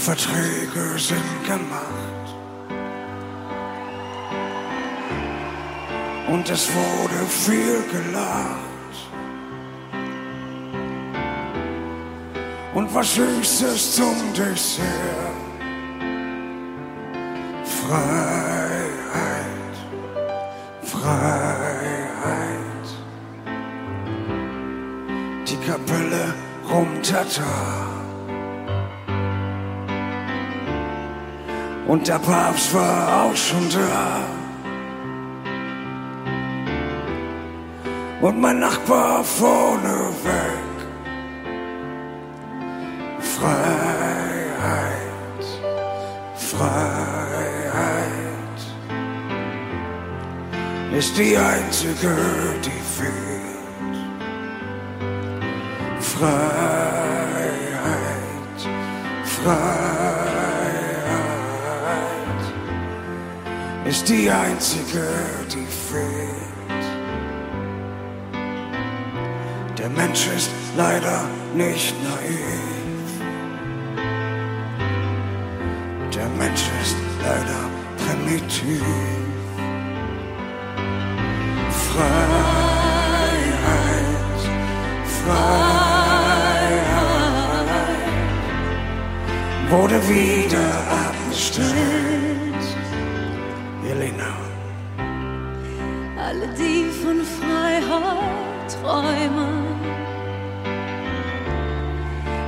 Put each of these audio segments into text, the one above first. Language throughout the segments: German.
Verträge sind gemacht. Und es wurde viel gelacht. Und was Süßes zum Dessert. Freiheit, Freiheit. Die Kapelle rumtata. Und der Papst war auch schon da. Und mein Nachbar vorne weg. Freiheit, Freiheit ist die einzige, die fehlt. Freiheit, Freiheit ist die einzige, die fehlt. Der Mensch ist leider nicht naiv. Der Mensch ist leider primitiv. Freiheit, Freiheit wurde wieder abgestellt. Elena. Alle, die von Freiheit träumen,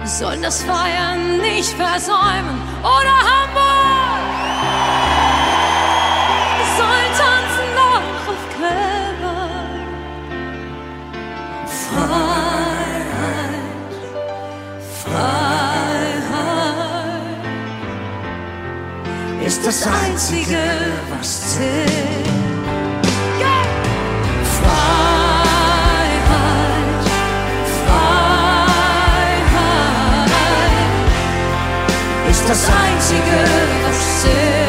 sollen das Feiern nicht versäumen. Oder Hamburg sollen tanzen noch auf Gräber. Freiheit, ist das Einzige, was zählt. Ist das Einzige, was zählt.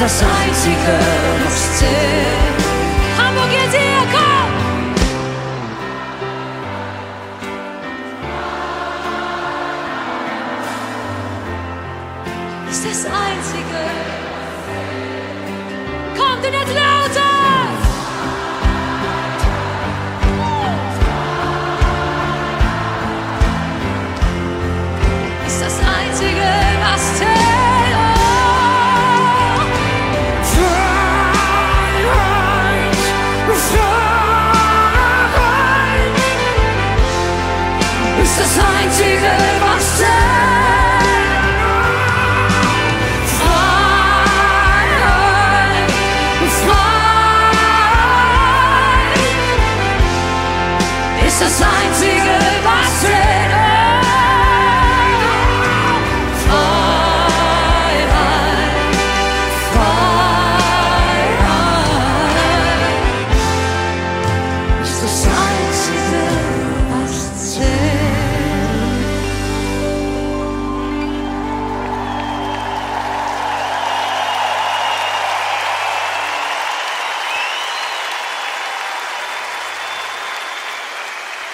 Das Einzige, was zählt. Hamburg jetzt international.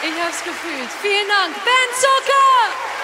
Ich hab's gefühlt. Vielen Dank, Ben Zucker!